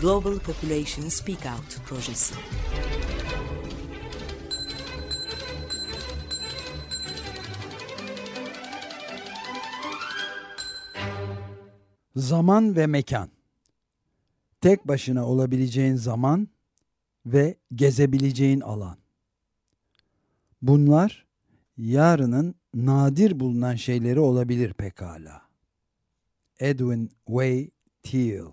Global Population Speak Out projesi. Zaman ve mekan. Tek başına olabileceğin zaman ve gezebileceğin alan. Bunlar yarının nadir bulunan şeyleri olabilir pekala. Edwin Way Teal